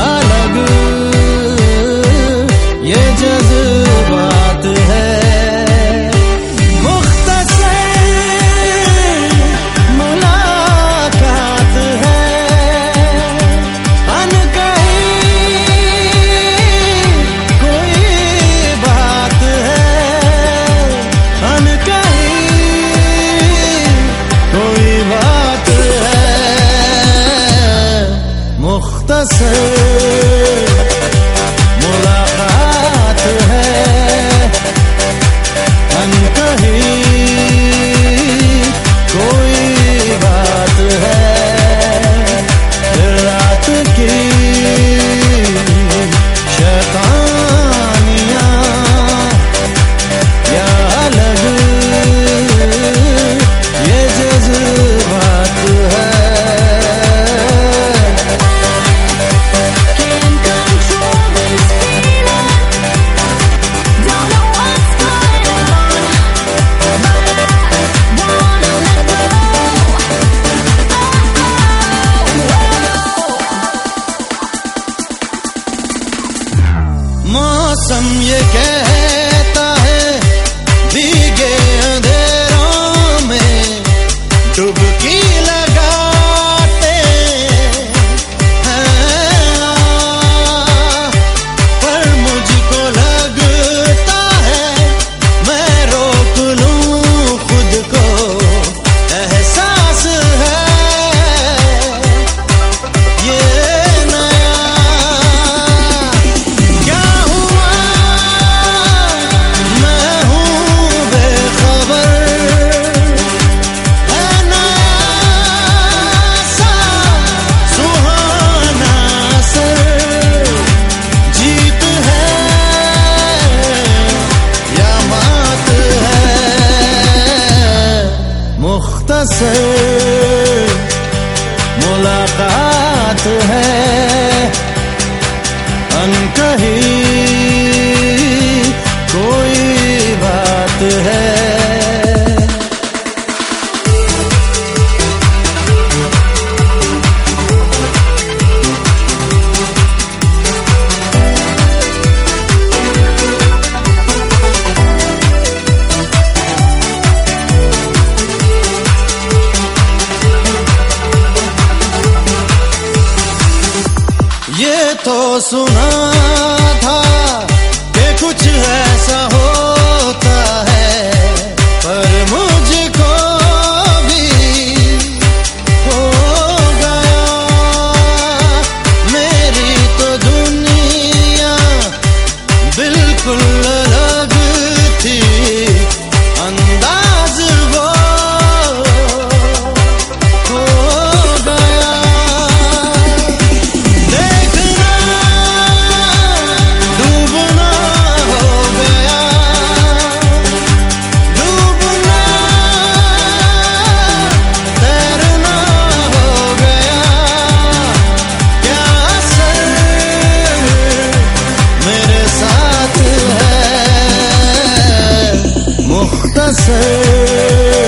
ना some you can. तो सुना था। acontecer.